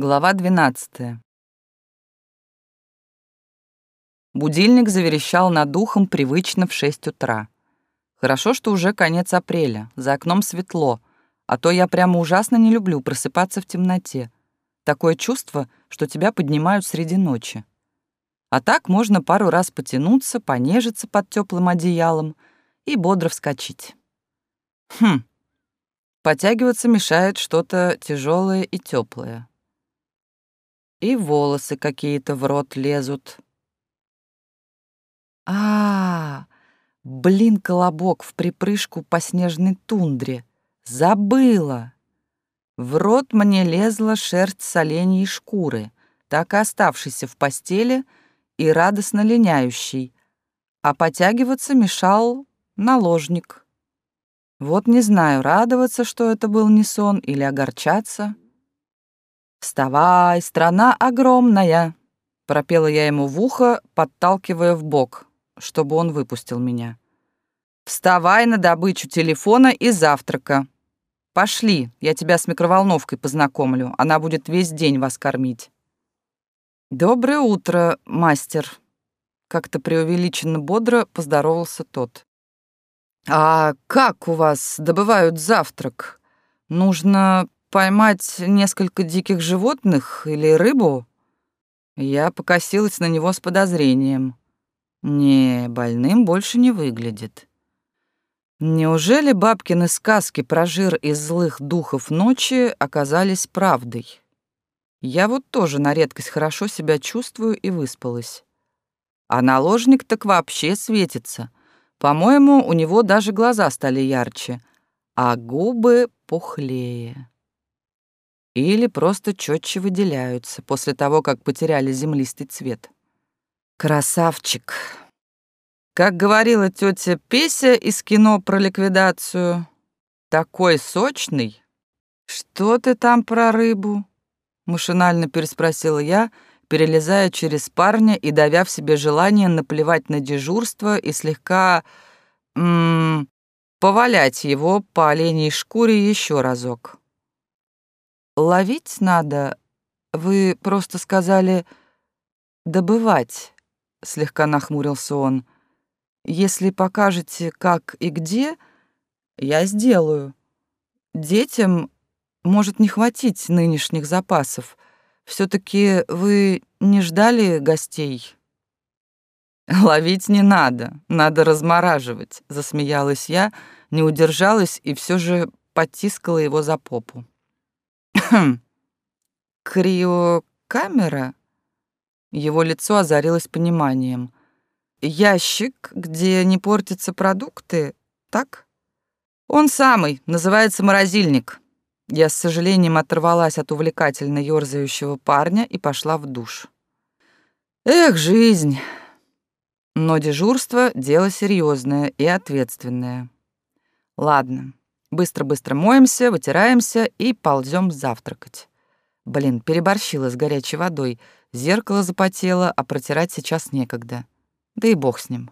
Глава 12. Будильник заверещал над ухом привычно в 6 утра. Хорошо, что уже конец апреля, за окном светло, а то я прямо ужасно не люблю просыпаться в темноте. Такое чувство, что тебя поднимают среди ночи. А так можно пару раз потянуться, понежиться под теплым одеялом и бодро вскочить. Хм. Потягиваться мешает что-то тяжелое и теплое. И волосы какие-то в рот лезут. А, -а, а Блин, колобок в припрыжку по снежной тундре. Забыла! В рот мне лезла шерсть с оленьей шкуры, так и оставшейся в постели и радостно линяющей, а потягиваться мешал наложник. Вот не знаю, радоваться, что это был не сон, или огорчаться — «Вставай, страна огромная!» — пропела я ему в ухо, подталкивая в бок, чтобы он выпустил меня. «Вставай на добычу телефона и завтрака. Пошли, я тебя с микроволновкой познакомлю, она будет весь день вас кормить». «Доброе утро, мастер», — как-то преувеличенно бодро поздоровался тот. «А как у вас добывают завтрак? Нужно поймать несколько диких животных или рыбу? Я покосилась на него с подозрением. Не, больным больше не выглядит. Неужели бабкины сказки про жир из злых духов ночи оказались правдой? Я вот тоже на редкость хорошо себя чувствую и выспалась. А наложник так вообще светится. По-моему, у него даже глаза стали ярче, а губы пухлее или просто четче выделяются после того, как потеряли землистый цвет. Красавчик. Как говорила тетя Песя из кино про ликвидацию, такой сочный. Что ты там про рыбу? Машинально переспросила я, перелезая через парня и давя в себе желание наплевать на дежурство и слегка... М -м, повалять его по оленей шкуре еще разок. Ловить надо? Вы просто сказали добывать, слегка нахмурился он. Если покажете, как и где, я сделаю. Детям может не хватить нынешних запасов. все таки вы не ждали гостей? Ловить не надо, надо размораживать, засмеялась я, не удержалась и все же потискала его за попу. Хм. Криокамера? Его лицо озарилось пониманием. Ящик, где не портятся продукты, так? Он самый, называется морозильник. Я с сожалением оторвалась от увлекательно ёрзающего парня и пошла в душ. Эх, жизнь. Но дежурство — дело серьезное и ответственное. Ладно, Быстро-быстро моемся, вытираемся и ползем завтракать. Блин, переборщила с горячей водой. Зеркало запотело, а протирать сейчас некогда. Да и бог с ним.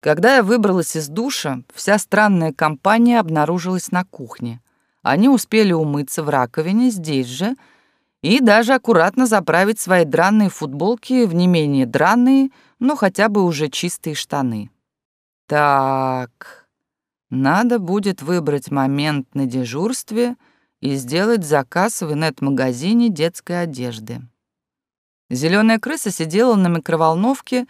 Когда я выбралась из душа, вся странная компания обнаружилась на кухне. Они успели умыться в раковине здесь же и даже аккуратно заправить свои драные футболки в не менее драные, но хотя бы уже чистые штаны. Так, надо будет выбрать момент на дежурстве и сделать заказ в инет-магазине детской одежды. Зеленая крыса сидела на микроволновке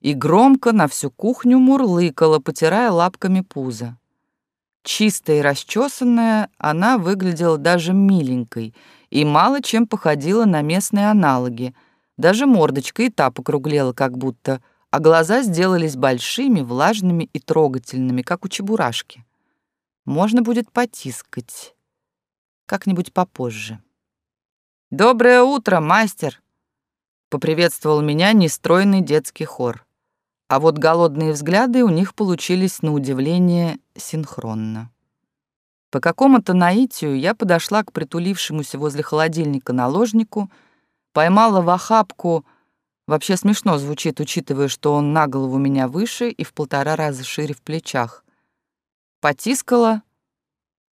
и громко на всю кухню мурлыкала, потирая лапками пузо. Чистая и расчесанная, она выглядела даже миленькой и мало чем походила на местные аналоги. Даже мордочка и та покруглела, как будто — а глаза сделались большими, влажными и трогательными, как у чебурашки. Можно будет потискать. Как-нибудь попозже. «Доброе утро, мастер!» — поприветствовал меня нестройный детский хор. А вот голодные взгляды у них получились на удивление синхронно. По какому-то наитию я подошла к притулившемуся возле холодильника наложнику, поймала в охапку Вообще смешно звучит, учитывая, что он на голову меня выше и в полтора раза шире в плечах. Потискала,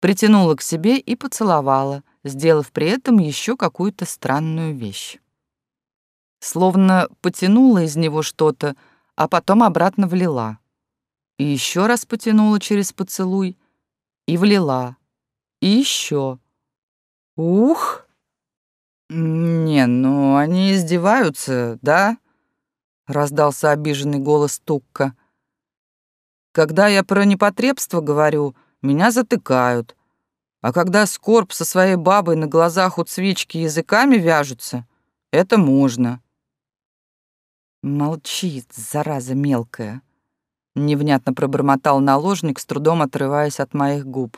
притянула к себе и поцеловала, сделав при этом еще какую-то странную вещь. Словно потянула из него что-то, а потом обратно влила. И еще раз потянула через поцелуй и влила. И еще. Ух! Не, ну они издеваются, да? Раздался обиженный голос Тукка. Когда я про непотребство говорю, меня затыкают. А когда скорб со своей бабой на глазах у цвички языками вяжутся, это можно. Молчит, зараза мелкая. Невнятно пробормотал наложник, с трудом отрываясь от моих губ.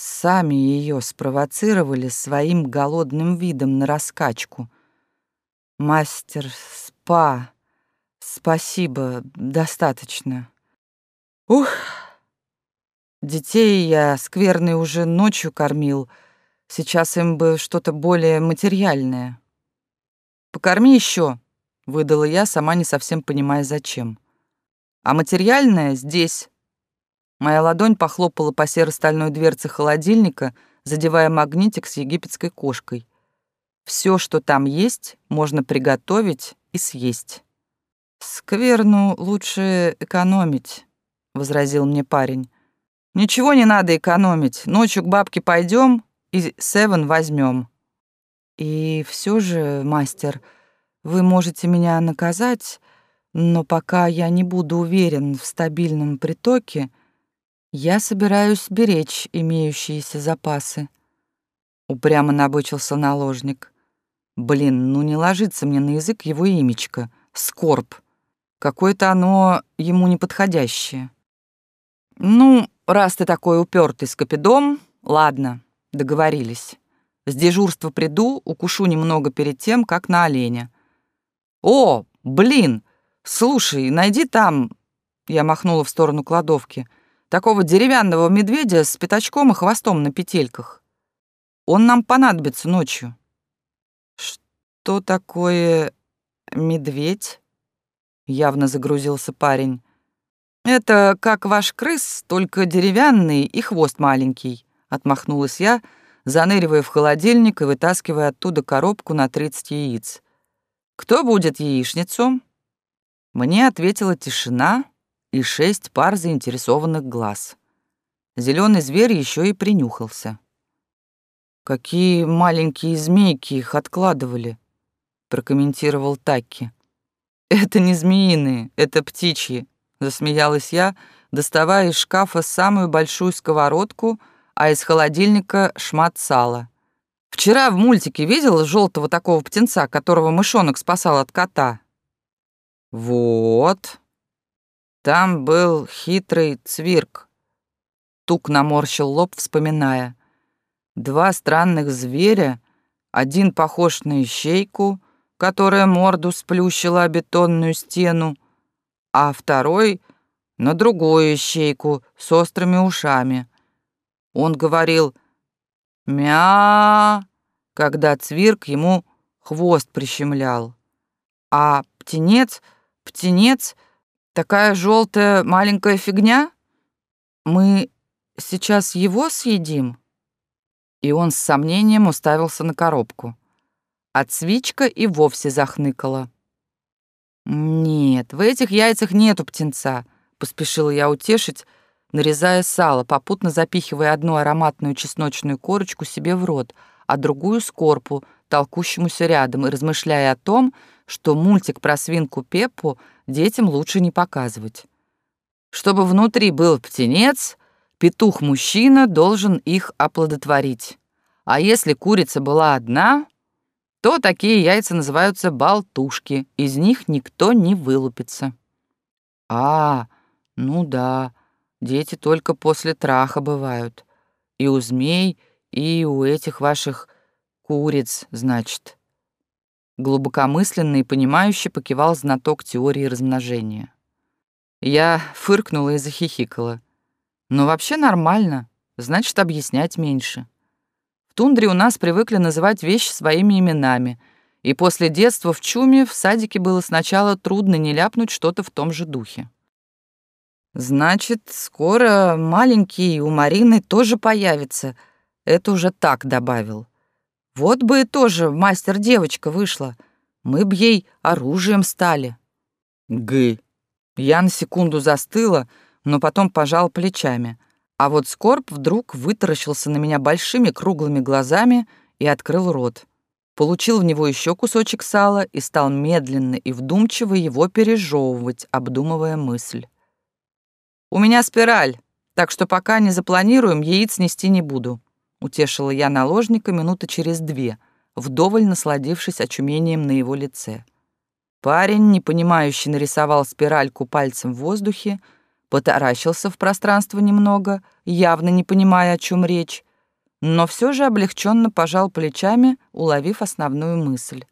Сами ее спровоцировали своим голодным видом на раскачку. Мастер спа, спасибо, достаточно. Ух! Детей я скверный уже ночью кормил. Сейчас им бы что-то более материальное. Покорми еще, выдала я, сама не совсем понимая зачем. А материальное здесь. Моя ладонь похлопала по серо-стальной дверце холодильника, задевая магнитик с египетской кошкой. Все, что там есть, можно приготовить и съесть. Скверну лучше экономить возразил мне парень. Ничего не надо экономить. Ночью к бабке пойдем и Севен возьмем. И все же, мастер, вы можете меня наказать, но пока я не буду уверен в стабильном притоке, я собираюсь беречь имеющиеся запасы. Упрямо набычился наложник. Блин, ну не ложится мне на язык его имечко. Скорб. Какое-то оно ему неподходящее. «Ну, раз ты такой упертый скопидом, ладно, договорились. С дежурства приду, укушу немного перед тем, как на оленя. О, блин, слушай, найди там...» Я махнула в сторону кладовки. «Такого деревянного медведя с пятачком и хвостом на петельках. Он нам понадобится ночью». «Что такое медведь?» Явно загрузился парень. «Это как ваш крыс, только деревянный и хвост маленький», — отмахнулась я, заныривая в холодильник и вытаскивая оттуда коробку на 30 яиц. «Кто будет яичницу?» Мне ответила тишина и шесть пар заинтересованных глаз. Зеленый зверь еще и принюхался. «Какие маленькие змейки их откладывали», — прокомментировал Такки. «Это не змеиные, это птичьи», Засмеялась я, доставая из шкафа самую большую сковородку, а из холодильника шмат сала. Вчера в мультике видел желтого такого птенца, которого мышонок спасал от кота? Вот. Там был хитрый цвирк. Тук наморщил лоб, вспоминая. Два странных зверя, один похож на ищейку, которая морду сплющила о бетонную стену, а второй — на другую ищейку с острыми ушами. Он говорил «мя», когда цвирк ему хвост прищемлял. А птенец, птенец, такая желтая маленькая фигня? Мы сейчас его съедим?» И он с сомнением уставился на коробку. А цвичка и вовсе захныкала. «Нет, в этих яйцах нету птенца», — поспешила я утешить, нарезая сало, попутно запихивая одну ароматную чесночную корочку себе в рот, а другую — скорпу, толкущемуся рядом, и размышляя о том, что мультик про свинку Пеппу детям лучше не показывать. Чтобы внутри был птенец, петух-мужчина должен их оплодотворить. А если курица была одна, то такие яйца называются болтушки, из них никто не вылупится. А, ну да, дети только после траха бывают. И у змей, и у этих ваших куриц, значит. Глубокомысленно и понимающе покивал знаток теории размножения. Я фыркнула и захихикала. Но вообще нормально, значит, объяснять меньше тундре у нас привыкли называть вещи своими именами, и после детства в чуме в садике было сначала трудно не ляпнуть что-то в том же духе. «Значит, скоро маленький у Марины тоже появится. это уже так добавил. Вот бы и тоже мастер-девочка вышла. Мы б ей оружием стали. Гы. Я на секунду застыла, но потом пожал плечами. А вот Скорб вдруг вытаращился на меня большими круглыми глазами и открыл рот. Получил в него еще кусочек сала и стал медленно и вдумчиво его пережевывать, обдумывая мысль. «У меня спираль, так что пока не запланируем, яиц нести не буду», утешила я наложника минуты через две, вдоволь насладившись очумением на его лице. Парень, непонимающе нарисовал спиральку пальцем в воздухе, потаращился в пространство немного, явно не понимая, о чем речь, но все же облегченно пожал плечами, уловив основную мысль.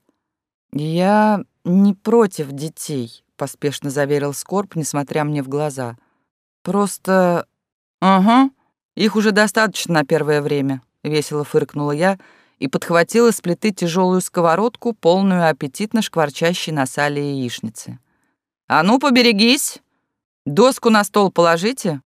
«Я не против детей», — поспешно заверил Скорб, несмотря мне в глаза. «Просто...» «Ага, их уже достаточно на первое время», — весело фыркнула я и подхватила с плиты тяжелую сковородку, полную аппетитно шкварчащей на сале яичницы. «А ну, поберегись! Доску на стол положите,